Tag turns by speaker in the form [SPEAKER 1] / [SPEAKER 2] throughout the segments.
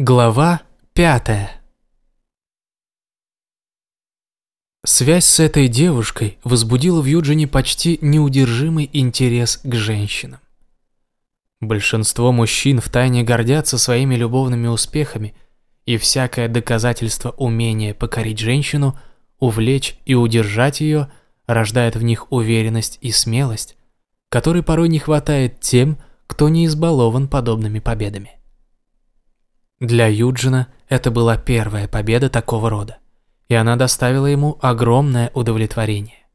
[SPEAKER 1] Глава пятая Связь с этой девушкой возбудила в Юджине почти неудержимый интерес к женщинам. Большинство мужчин втайне гордятся своими любовными успехами, и всякое доказательство умения покорить женщину, увлечь и удержать ее рождает в них уверенность и смелость, которой порой не хватает тем, кто не избалован подобными победами. Для Юджина это была первая победа такого рода, и она доставила ему огромное удовлетворение.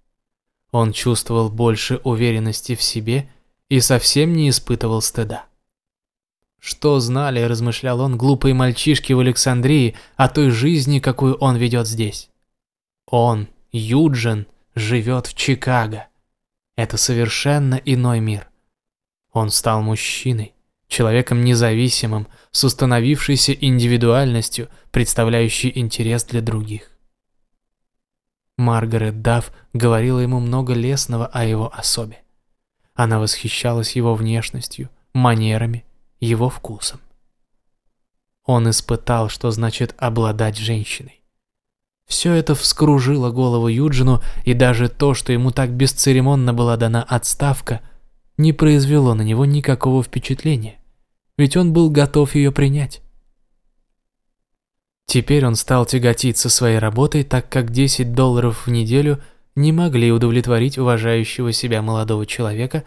[SPEAKER 1] Он чувствовал больше уверенности в себе и совсем не испытывал стыда. Что знали, размышлял он, глупые мальчишки в Александрии о той жизни, какую он ведет здесь? Он, Юджин, живет в Чикаго. Это совершенно иной мир. Он стал мужчиной, человеком независимым, с установившейся индивидуальностью, представляющей интерес для других. Маргарет Дафф говорила ему много лестного о его особе. Она восхищалась его внешностью, манерами, его вкусом. Он испытал, что значит обладать женщиной. Все это вскружило голову Юджину, и даже то, что ему так бесцеремонно была дана отставка, не произвело на него никакого впечатления ведь он был готов ее принять. Теперь он стал тяготиться своей работой, так как 10 долларов в неделю не могли удовлетворить уважающего себя молодого человека,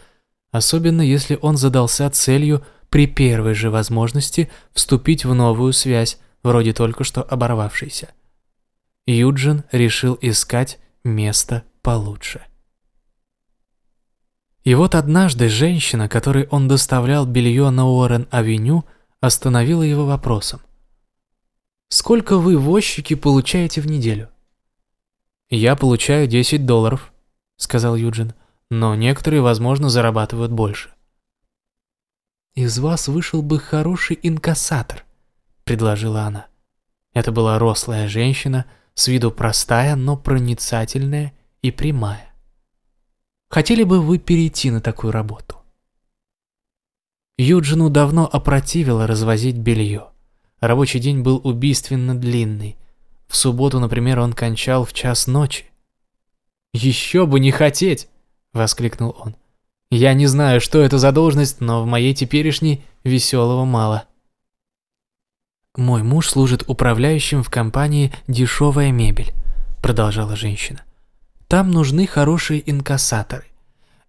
[SPEAKER 1] особенно если он задался целью при первой же возможности вступить в новую связь, вроде только что оборвавшейся. Юджин решил искать место получше. И вот однажды женщина, которой он доставлял белье на Уоррен-авеню, остановила его вопросом. «Сколько вы, возчики, получаете в неделю?» «Я получаю 10 долларов», — сказал Юджин, «но некоторые, возможно, зарабатывают больше». «Из вас вышел бы хороший инкассатор», — предложила она. Это была рослая женщина, с виду простая, но проницательная и прямая. Хотели бы вы перейти на такую работу? Юджину давно опротивило развозить белье. Рабочий день был убийственно длинный. В субботу, например, он кончал в час ночи. «Еще бы не хотеть!» — воскликнул он. «Я не знаю, что это за должность, но в моей теперешней веселого мало». «Мой муж служит управляющим в компании «Дешевая мебель», — продолжала женщина. Там нужны хорошие инкассаторы.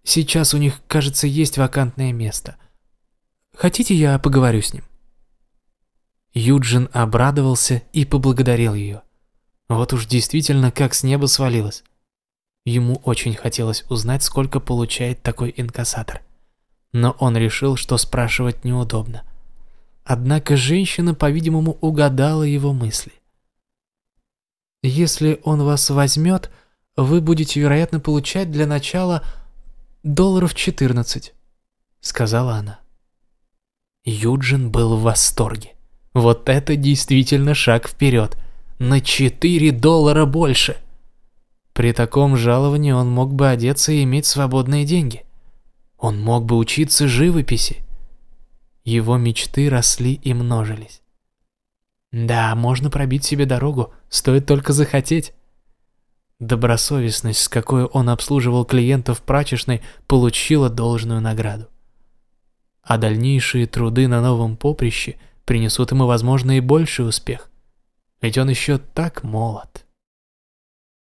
[SPEAKER 1] Сейчас у них, кажется, есть вакантное место. Хотите, я поговорю с ним?» Юджин обрадовался и поблагодарил ее. Вот уж действительно как с неба свалилось. Ему очень хотелось узнать, сколько получает такой инкассатор. Но он решил, что спрашивать неудобно. Однако женщина, по-видимому, угадала его мысли. «Если он вас возьмет, вы будете, вероятно, получать для начала долларов 14, сказала она. Юджин был в восторге. Вот это действительно шаг вперед. На 4 доллара больше. При таком жаловании он мог бы одеться и иметь свободные деньги. Он мог бы учиться живописи. Его мечты росли и множились. Да, можно пробить себе дорогу, стоит только захотеть. Добросовестность, с какой он обслуживал клиентов прачечной, получила должную награду. А дальнейшие труды на новом поприще принесут ему, возможно, и больший успех. Ведь он еще так молод.